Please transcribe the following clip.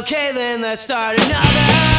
Okay, then let's start another.